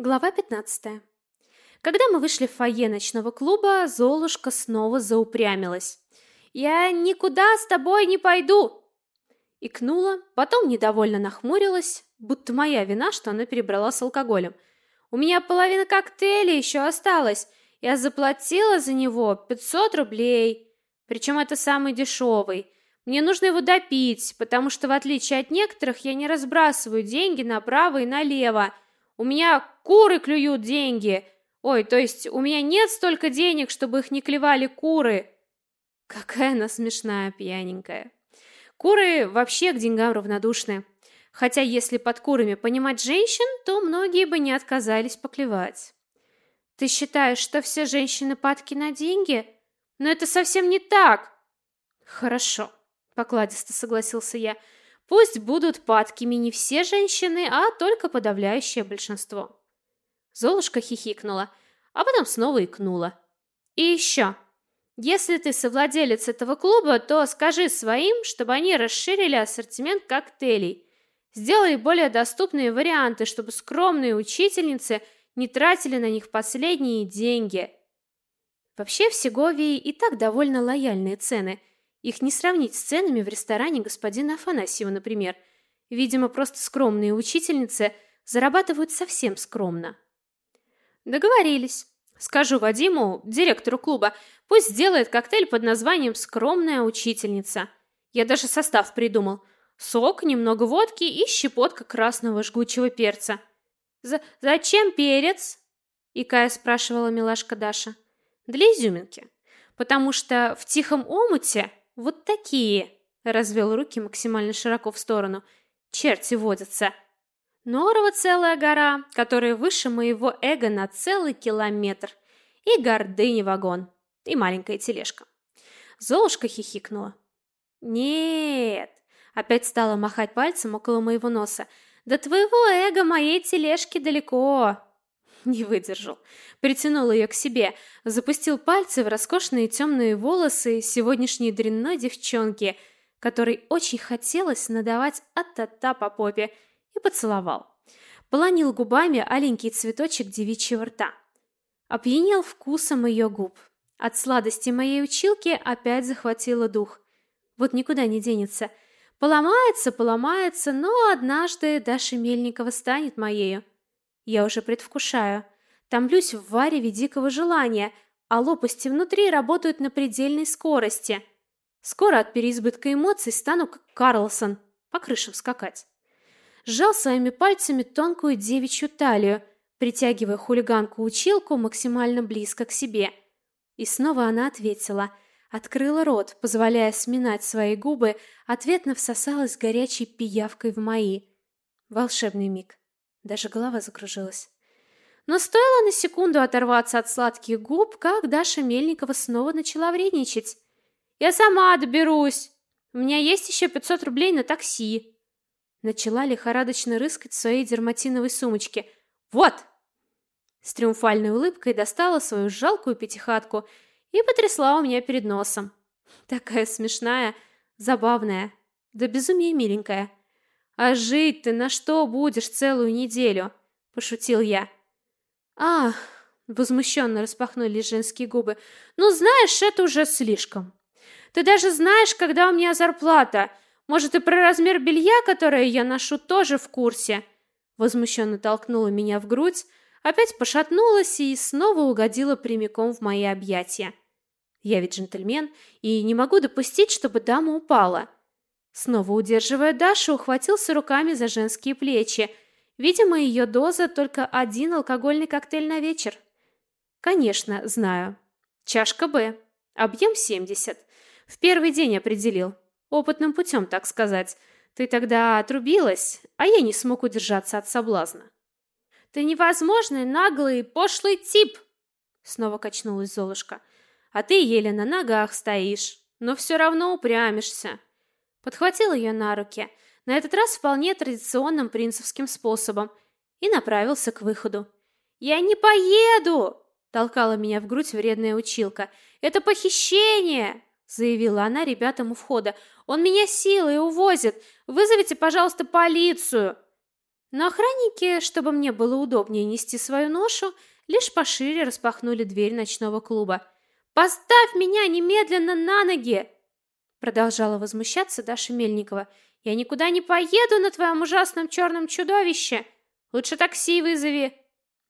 Глава 15. Когда мы вышли в фойе ночного клуба, Золушка снова заупрямилась. «Я никуда с тобой не пойду!» Икнула, потом недовольно нахмурилась, будто моя вина, что она перебрала с алкоголем. «У меня половина коктейля еще осталась. Я заплатила за него 500 рублей. Причем это самый дешевый. Мне нужно его допить, потому что, в отличие от некоторых, я не разбрасываю деньги направо и налево. У меня куры клюют деньги. Ой, то есть у меня нет столько денег, чтобы их не клевали куры. Какая она смешная, пьяненькая. Куры вообще к деньгам равнодушны. Хотя если под курами понимать женщин, то многие бы не отказались поклевать. Ты считаешь, что все женщины падки на деньги? Но это совсем не так. Хорошо, покладисто согласился я. Пусть будут падкими не все женщины, а только подавляющее большинство. Золушка хихикнула, а потом снова икнула. И еще. Если ты совладелец этого клуба, то скажи своим, чтобы они расширили ассортимент коктейлей. Сделали более доступные варианты, чтобы скромные учительницы не тратили на них последние деньги. Вообще в Сеговии и так довольно лояльные цены – их не сравнить с ценами в ресторане господина Афанасьева, например. Видимо, просто скромные учительницы зарабатывают совсем скромно. Договорились. Скажу Вадиму, директору клуба, пусть сделает коктейль под названием «Скромная учительница». Я даже состав придумал. Сок, немного водки и щепотка красного жгучего перца. За «Зачем перец?» – икая спрашивала милашка Даша. «Для изюминки. Потому что в тихом омуте вот такие, развел руки максимально широко в сторону. Черти водятся. Норова целая гора, которая выше моего эго на целый километр. И гордыни вагон. И маленькая тележка. Золушка хихикнула. Нет, опять стала махать пальцем около моего носа. До твоего эго моей тележки далеко. Не выдержал. Притянул ее к себе, запустил пальцы в роскошные темные волосы сегодняшней дрянной девчонки, которой очень хотелось надавать от-та-та по попе, и поцеловал. Полонил губами аленький цветочек девичьего рта. Опьянел вкусом ее губ. От сладости моей училки опять захватило дух. Вот никуда не денется. Поломается, поломается, но однажды Даша Мельникова станет моею. Я уже предвкушаю. Томлюсь в вареве дикого желания, а лопасти внутри работают на предельной скорости. Скоро от переизбытка эмоций стану как Карлсон, по крышам скакать. Сжал своими пальцами тонкую девичью талию, притягивая хулиганку-училку максимально близко к себе. И снова она ответила, открыла рот, позволяя сминать свои губы, ответно всосалась горячей пиявкой в мои. Волшебный миг. Даже голова закружилась. Но стоило на секунду оторваться от сладких губ, как Даша Мельникова снова начала вредничать. «Я сама доберусь! У меня есть еще 500 рублей на такси!» Начала лихорадочно рыскать в своей дерматиновой сумочке. «Вот!» С триумфальной улыбкой достала свою жалкую пятихатку и потрясла у меня перед носом. Такая смешная, забавная, да безумие миленькая. А жить ты на что будешь целую неделю? пошутил я. Ах, возмущенно распахнулись женские губы. Ну, знаешь, это уже слишком. Ты даже знаешь, когда у меня зарплата. Может, и про размер белья, которое я ношу, тоже в курсе. Возмущенно толкнула меня в грудь, опять пошатнулась и снова угодила прямиком в мои объятия. Я ведь джентльмен и не могу допустить, чтобы дама упала. Снова удерживая Дашу, ухватился руками за женские плечи. Видимо, ее доза только один алкогольный коктейль на вечер. Конечно, знаю. Чашка Б. Объем 70. В первый день определил. Опытным путем, так сказать. Ты тогда отрубилась, а я не смог удержаться от соблазна. Ты невозможный, наглый, пошлый тип, снова качнулась Золушка. А ты еле на ногах стоишь, но все равно упрямишься подхватил ее на руки, на этот раз вполне традиционным принцевским способом, и направился к выходу. «Я не поеду!» – толкала меня в грудь вредная училка. «Это похищение!» – заявила она ребятам у входа. «Он меня силой увозит! Вызовите, пожалуйста, полицию!» Но охранники, чтобы мне было удобнее нести свою ношу, лишь пошире распахнули дверь ночного клуба. «Поставь меня немедленно на ноги!» Продолжала возмущаться Даша Мельникова. «Я никуда не поеду на твоем ужасном черном чудовище! Лучше такси вызови!»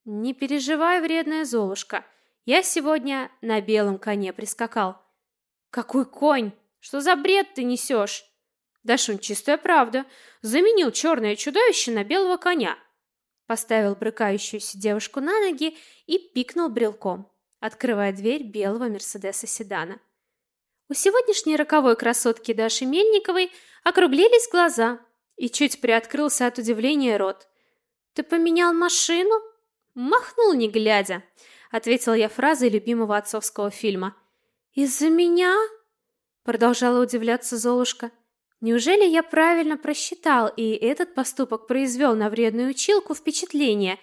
«Не переживай, вредная Золушка, я сегодня на белом коне прискакал». «Какой конь? Что за бред ты несешь?» «Дашунь, чистая правда. Заменил черное чудовище на белого коня». Поставил брыкающуюся девушку на ноги и пикнул брелком, открывая дверь белого Мерседеса-седана. У сегодняшней роковой красотки Даши Мельниковой округлились глаза и чуть приоткрылся от удивления рот. «Ты поменял машину?» «Махнул, не глядя», — ответила я фразой любимого отцовского фильма. «Из-за меня?» — продолжала удивляться Золушка. «Неужели я правильно просчитал, и этот поступок произвел на вредную училку впечатление?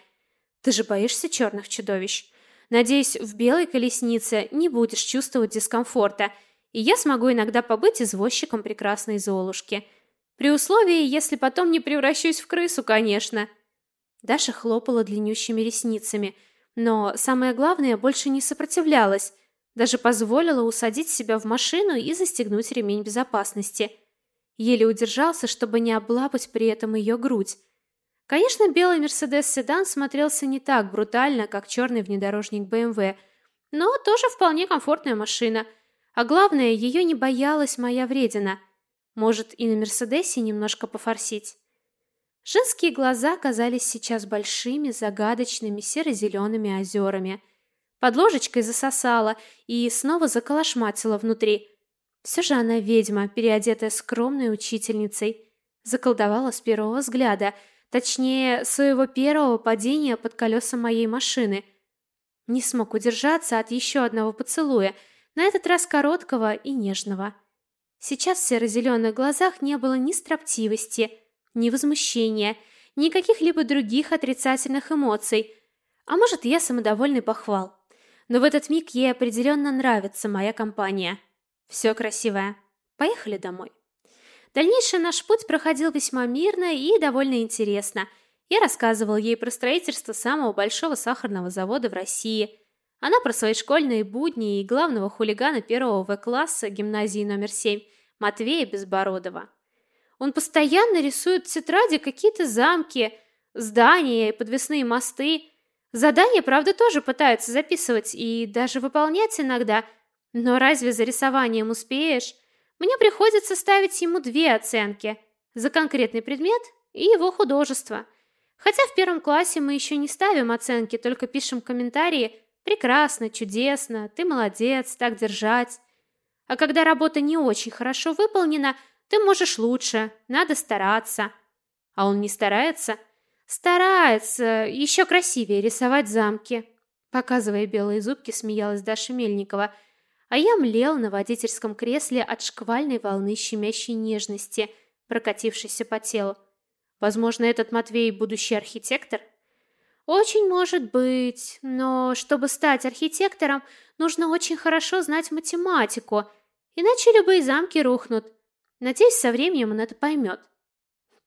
Ты же боишься черных чудовищ. Надеюсь, в белой колеснице не будешь чувствовать дискомфорта» и я смогу иногда побыть извозчиком прекрасной Золушки. При условии, если потом не превращусь в крысу, конечно. Даша хлопала длиннющими ресницами, но самое главное, больше не сопротивлялась, даже позволила усадить себя в машину и застегнуть ремень безопасности. Еле удержался, чтобы не облапать при этом ее грудь. Конечно, белый Mercedes седан смотрелся не так брутально, как черный внедорожник BMW, но тоже вполне комфортная машина – а главное, ее не боялась моя вредина. Может, и на Мерседесе немножко пофорсить. Женские глаза казались сейчас большими, загадочными серо-зелеными озерами. Под ложечкой засосала и снова заколошматила внутри. Все же она ведьма, переодетая скромной учительницей. Заколдовала с первого взгляда, точнее, своего первого падения под колеса моей машины. Не смог удержаться от еще одного поцелуя – на этот раз короткого и нежного. Сейчас в серо-зеленых глазах не было ни строптивости, ни возмущения, ни каких-либо других отрицательных эмоций. А может, я самодовольный похвал. Но в этот миг ей определенно нравится моя компания. Все красивое. Поехали домой. Дальнейший наш путь проходил весьма мирно и довольно интересно. Я рассказывал ей про строительство самого большого сахарного завода в России – она про свои школьные будни и главного хулигана первого В-класса гимназии номер 7 Матвея Безбородова. Он постоянно рисует в тетради какие-то замки, здания и подвесные мосты. Задания, правда, тоже пытается записывать и даже выполнять иногда. Но разве за рисованием успеешь? Мне приходится ставить ему две оценки. За конкретный предмет и его художество. Хотя в первом классе мы еще не ставим оценки, только пишем комментарии – Прекрасно, чудесно, ты молодец, так держать. А когда работа не очень хорошо выполнена, ты можешь лучше, надо стараться. А он не старается? Старается, еще красивее рисовать замки. Показывая белые зубки, смеялась Даша Мельникова. А я млел на водительском кресле от шквальной волны щемящей нежности, прокатившейся по телу. Возможно, этот Матвей будущий архитектор – очень может быть, но чтобы стать архитектором, нужно очень хорошо знать математику, иначе любые замки рухнут. Надеюсь, со временем он это поймет.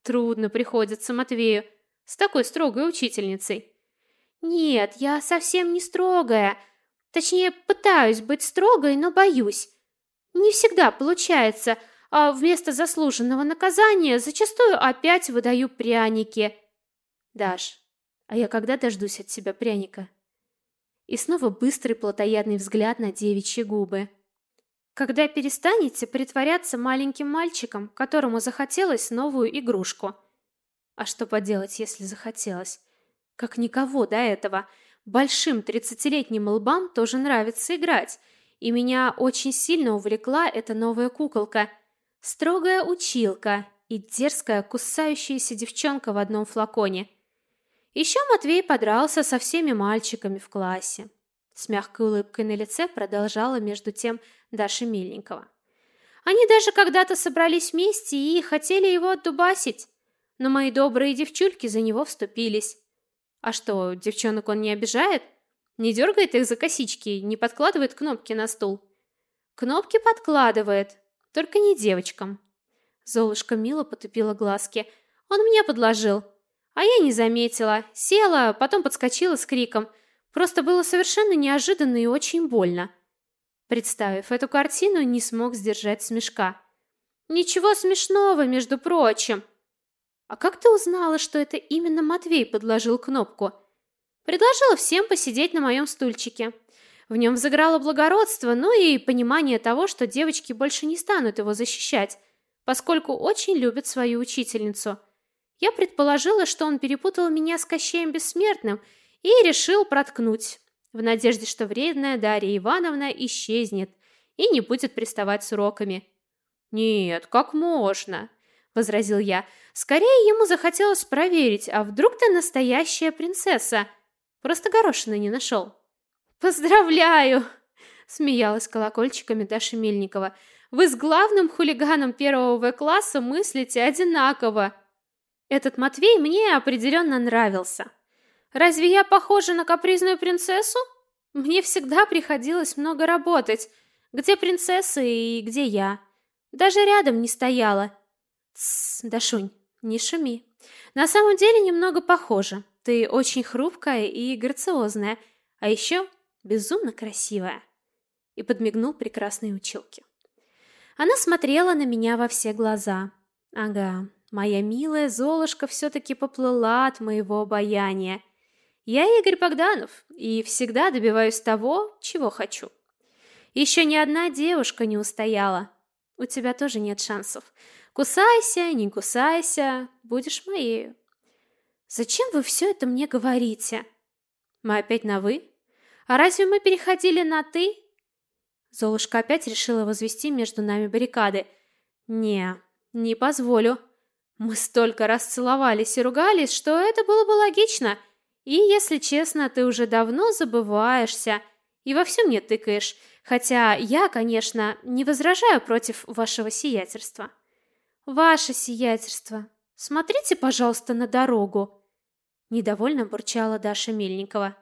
Трудно приходится Матвею с такой строгой учительницей. Нет, я совсем не строгая. Точнее, пытаюсь быть строгой, но боюсь. Не всегда получается, а вместо заслуженного наказания зачастую опять выдаю пряники. Даш, а я когда дождусь от тебя пряника? И снова быстрый плотоядный взгляд на девичьи губы. Когда перестанете притворяться маленьким мальчиком, которому захотелось новую игрушку? А что поделать, если захотелось? Как никого до этого. Большим тридцатилетним лбам тоже нравится играть. И меня очень сильно увлекла эта новая куколка. Строгая училка и дерзкая кусающаяся девчонка в одном флаконе – еще Матвей подрался со всеми мальчиками в классе. С мягкой улыбкой на лице продолжала между тем Даша Мельникова. Они даже когда-то собрались вместе и хотели его отдубасить, но мои добрые девчульки за него вступились. А что, девчонок он не обижает? Не дергает их за косички, не подкладывает кнопки на стул? Кнопки подкладывает, только не девочкам. Золушка мило потупила глазки. Он мне подложил. А я не заметила. Села, потом подскочила с криком. Просто было совершенно неожиданно и очень больно. Представив эту картину, не смог сдержать смешка. Ничего смешного, между прочим. А как ты узнала, что это именно Матвей подложил кнопку? Предложила всем посидеть на моем стульчике. В нем взыграло благородство, ну и понимание того, что девочки больше не станут его защищать, поскольку очень любят свою учительницу. Я предположила, что он перепутал меня с Кощеем Бессмертным и решил проткнуть, в надежде, что вредная Дарья Ивановна исчезнет и не будет приставать с уроками. «Нет, как можно?» – возразил я. «Скорее ему захотелось проверить, а вдруг ты настоящая принцесса? Просто горошины не нашел». «Поздравляю!» – смеялась колокольчиками Даша Мельникова. «Вы с главным хулиганом первого В-класса мыслите одинаково!» Этот Матвей мне определенно нравился. Разве я похожа на капризную принцессу? Мне всегда приходилось много работать. Где принцесса и где я? Даже рядом не стояла. Тссс, Дашунь, не шуми. На самом деле немного похожа. Ты очень хрупкая и грациозная, а еще безумно красивая. И подмигнул прекрасной училке. Она смотрела на меня во все глаза. Ага, моя милая Золушка все-таки поплыла от моего обаяния. Я Игорь Богданов и всегда добиваюсь того, чего хочу. Еще ни одна девушка не устояла. У тебя тоже нет шансов. Кусайся, не кусайся, будешь моей. Зачем вы все это мне говорите? Мы опять на «вы»? А разве мы переходили на «ты»?» Золушка опять решила возвести между нами баррикады. «Не, не позволю. Мы столько раз целовались и ругались, что это было бы логично. И, если честно, ты уже давно забываешься и во всем не тыкаешь, хотя я, конечно, не возражаю против вашего сиятельства». «Ваше сиятельство, смотрите, пожалуйста, на дорогу!» Недовольно бурчала Даша Мельникова.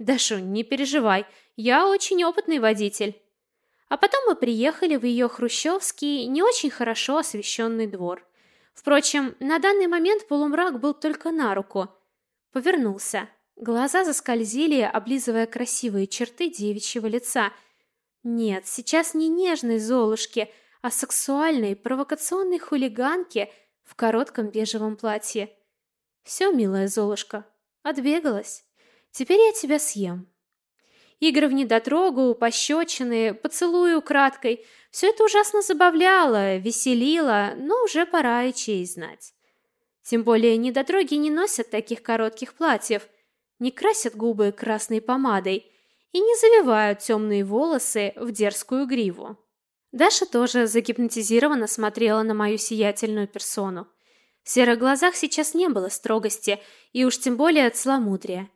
Дашунь, не переживай, я очень опытный водитель. А потом мы приехали в ее хрущевский, не очень хорошо освещенный двор. Впрочем, на данный момент полумрак был только на руку. Повернулся. Глаза заскользили, облизывая красивые черты девичьего лица. Нет, сейчас не нежной Золушки, а сексуальной, провокационной хулиганки в коротком бежевом платье. Все, милая Золушка, отбегалась. Теперь я тебя съем. Игры в недотрогу, пощечины, поцелуи украдкой — все это ужасно забавляло, веселило, но уже пора и честь знать. Тем более недотроги не носят таких коротких платьев, не красят губы красной помадой и не завивают темные волосы в дерзкую гриву. Даша тоже загипнотизированно смотрела на мою сиятельную персону. В серых глазах сейчас не было строгости и уж тем более целомудрия.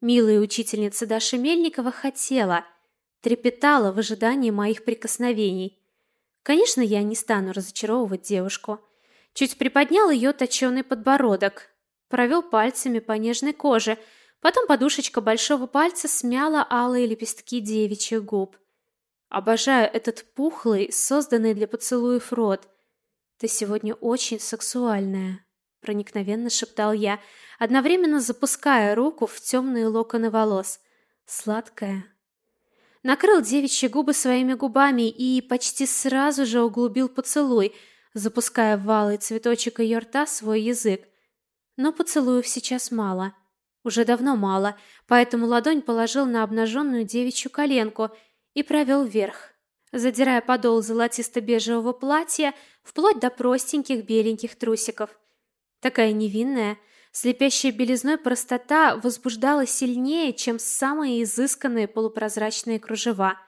Милая учительница Даша Мельникова хотела, трепетала в ожидании моих прикосновений. Конечно, я не стану разочаровывать девушку. Чуть приподнял ее точеный подбородок, провел пальцами по нежной коже, потом подушечка большого пальца смяла алые лепестки девичьих губ. Обожаю этот пухлый, созданный для поцелуев рот. Ты сегодня очень сексуальная проникновенно шептал я, одновременно запуская руку в темные локоны волос. Сладкая. Накрыл девичьи губы своими губами и почти сразу же углубил поцелуй, запуская в валый цветочек ее рта свой язык. Но поцелуев сейчас мало. Уже давно мало, поэтому ладонь положил на обнаженную девичью коленку и провел вверх, задирая подол золотисто-бежевого платья вплоть до простеньких беленьких трусиков. Такая невинная, слепящая белизной простота возбуждала сильнее, чем самые изысканные полупрозрачные кружева.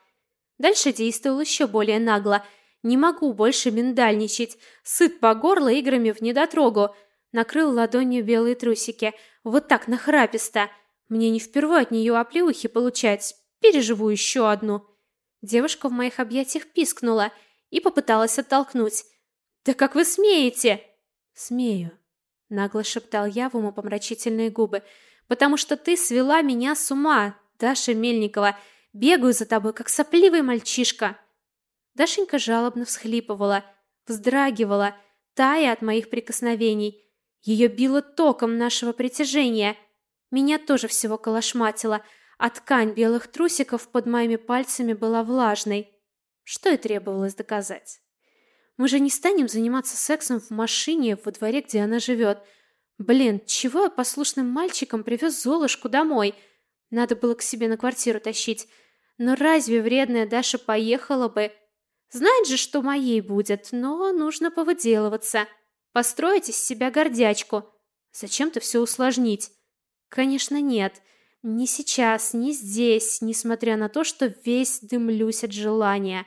Дальше действовал еще более нагло. Не могу больше миндальничать. Сыт по горло играми в недотрогу. Накрыл ладонью белые трусики. Вот так нахраписто. Мне не впервые от нее оплеухи получать. Переживу еще одну. Девушка в моих объятиях пискнула и попыталась оттолкнуть. «Да как вы смеете?» «Смею», нагло шептал я в умопомрачительные губы, потому что ты свела меня с ума, Даша Мельникова. Бегаю за тобой, как сопливый мальчишка. Дашенька жалобно всхлипывала, вздрагивала, тая от моих прикосновений. Ее било током нашего притяжения. Меня тоже всего колошматило, а ткань белых трусиков под моими пальцами была влажной. Что и требовалось доказать. Мы же не станем заниматься сексом в машине во дворе, где она живет. Блин, чего я послушным мальчиком привез Золушку домой? Надо было к себе на квартиру тащить. Но разве вредная Даша поехала бы? Знает же, что моей будет, но нужно повыделываться. Построить из себя гордячку. Зачем-то все усложнить. Конечно, нет. Не сейчас, не здесь, несмотря на то, что весь дымлюсь от желания.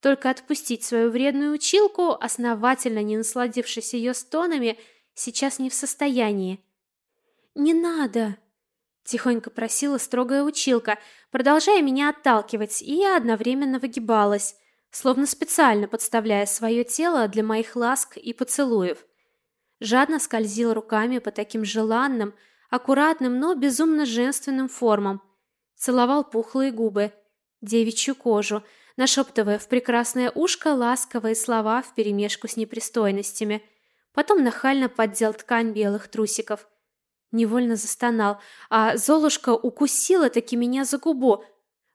Только отпустить свою вредную училку, основательно не насладившись ее стонами, сейчас не в состоянии. «Не надо!» – тихонько просила строгая училка, продолжая меня отталкивать, и я одновременно выгибалась словно специально подставляя свое тело для моих ласк и поцелуев. Жадно скользил руками по таким желанным, аккуратным, но безумно женственным формам. Целовал пухлые губы, девичью кожу, нашептывая в прекрасное ушко ласковые слова вперемешку с непристойностями. Потом нахально поддел ткань белых трусиков. Невольно застонал, а Золушка укусила таки меня за губу,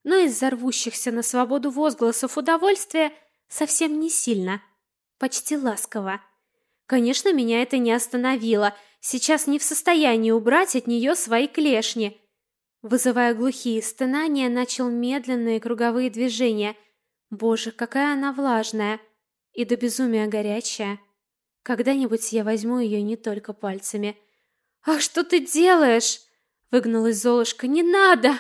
но из-за рвущихся на свободу возгласов удовольствия совсем не сильно, почти ласково. Конечно, меня это не остановило. Сейчас не в состоянии убрать от нее свои клешни. Вызывая глухие стонания, начал медленные круговые движения. Боже, какая она влажная и до безумия горячая. Когда-нибудь я возьму ее не только пальцами. «Ах, что ты делаешь?» — выгнулась Золушка. «Не надо!»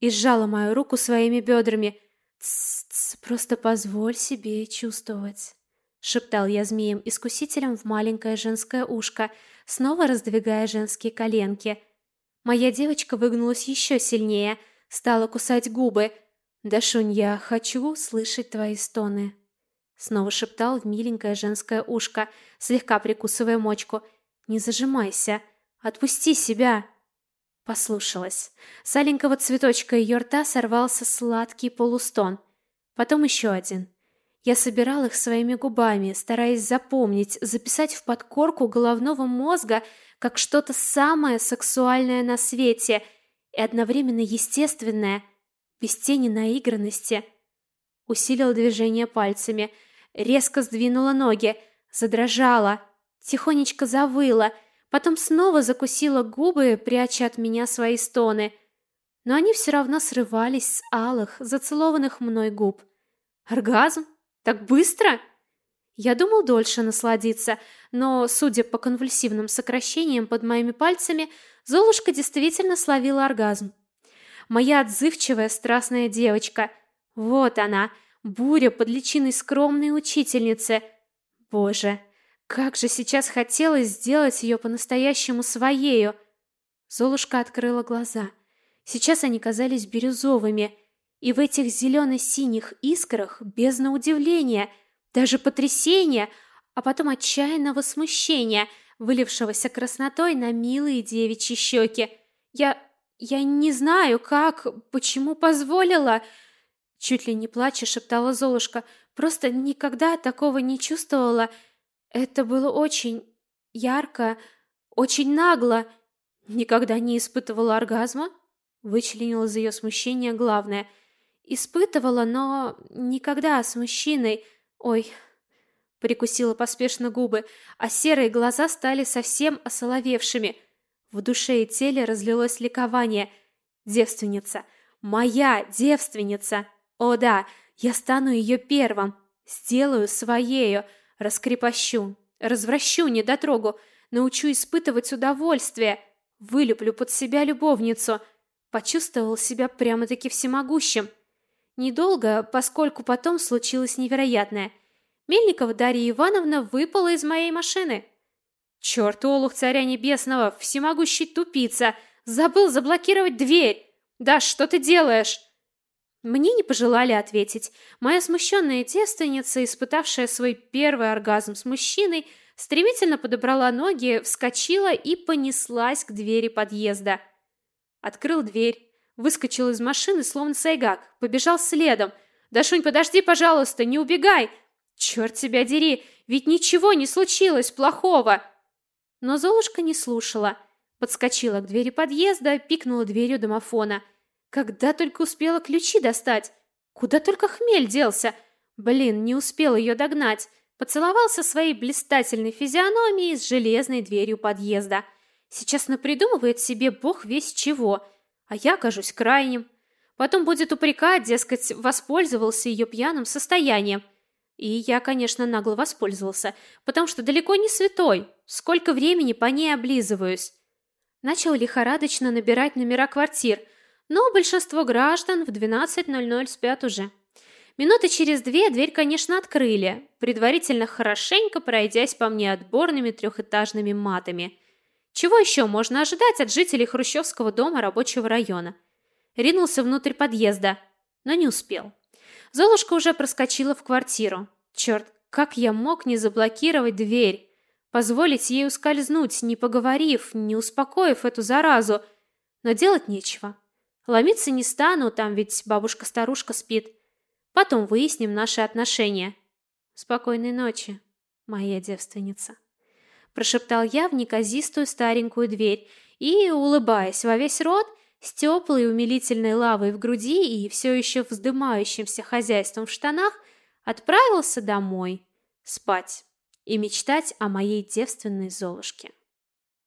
и сжала мою руку своими бедрами. «Тс-тс, просто позволь себе чувствовать», — шептал я змеем-искусителем в маленькое женское ушко, снова раздвигая женские коленки. Моя девочка выгнулась еще сильнее, стала кусать губы. «Дашунь, я хочу слышать твои стоны», — снова шептал в миленькое женское ушко, слегка прикусывая мочку. «Не зажимайся, отпусти себя». Послушалась. С аленького цветочка ее рта сорвался сладкий полустон. Потом еще один. Я собирал их своими губами, стараясь запомнить, записать в подкорку головного мозга как что-то самое сексуальное на свете и одновременно естественное, без тени наигранности. Усилил движение пальцами, резко сдвинула ноги, задрожала, тихонечко завыла — Потом снова закусила губы, пряча от меня свои стоны. Но они все равно срывались с алых, зацелованных мной губ. Оргазм? Так быстро? Я думал дольше насладиться, но, судя по конвульсивным сокращениям под моими пальцами, Золушка действительно словила оргазм. Моя отзывчивая, страстная девочка. Вот она, буря под личиной скромной учительницы. Боже, как же сейчас хотелось сделать ее по-настоящему своею. Золушка открыла глаза. Сейчас они казались бирюзовыми, и в этих зелено-синих искрах бездна удивления, даже потрясения, а потом отчаянного смущения, вылившегося краснотой на милые девичьи щеки. Я... я не знаю, как, почему позволила... Чуть ли не плача шептала Золушка. Просто никогда такого не чувствовала. Это было очень ярко, очень нагло. Никогда не испытывала оргазма? Вычленила из ее смущения главное. Испытывала, но никогда с мужчиной. Ой, прикусила поспешно губы, а серые глаза стали совсем осоловевшими. В душе и теле разлилось ликование. Девственница, моя девственница. О да, я стану ее первым, сделаю своею раскрепощу, развращу недотрогу, научу испытывать удовольствие, вылюблю под себя любовницу. Почувствовал себя прямо-таки всемогущим. Недолго, поскольку потом случилось невероятное. Мельникова Дарья Ивановна выпала из моей машины. Черт, олух царя небесного, всемогущий тупица, забыл заблокировать дверь. Да, что ты делаешь? Мне не пожелали ответить. Моя смущенная девственница, испытавшая свой первый оргазм с мужчиной, стремительно подобрала ноги, вскочила и понеслась к двери подъезда. Открыл дверь, выскочил из машины, словно сайгак, побежал следом. «Дашунь, подожди, пожалуйста, не убегай!» «Черт тебя дери, ведь ничего не случилось плохого!» Но Золушка не слушала. Подскочила к двери подъезда, пикнула дверью домофона. Когда только успела ключи достать. Куда только хмель делся. Блин, не успел ее догнать. Поцеловался своей блистательной физиономией с железной дверью подъезда. Сейчас напридумывает себе бог весь чего, а я кажусь крайним. Потом будет упрекать, дескать, воспользовался ее пьяным состоянием. И я, конечно, нагло воспользовался, потому что далеко не святой. Сколько времени по ней облизываюсь. Начал лихорадочно набирать номера квартир, но большинство граждан в 12.00 спят уже. Минуты через две дверь, конечно, открыли, предварительно хорошенько пройдясь по мне отборными трехэтажными матами. Чего еще можно ожидать от жителей хрущевского дома рабочего района? Ринулся внутрь подъезда, но не успел. Золушка уже проскочила в квартиру. Черт, как я мог не заблокировать дверь? Позволить ей ускользнуть, не поговорив, не успокоив эту заразу. Но делать нечего. Ломиться не стану, там ведь бабушка-старушка спит. Потом выясним наши отношения. Спокойной ночи, моя девственница. Прошептал я в неказистую старенькую дверь и, улыбаясь во весь рот, с теплой умилительной лавой в груди и все еще вздымающимся хозяйством в штанах, отправился домой спать и мечтать о моей девственной Золушке.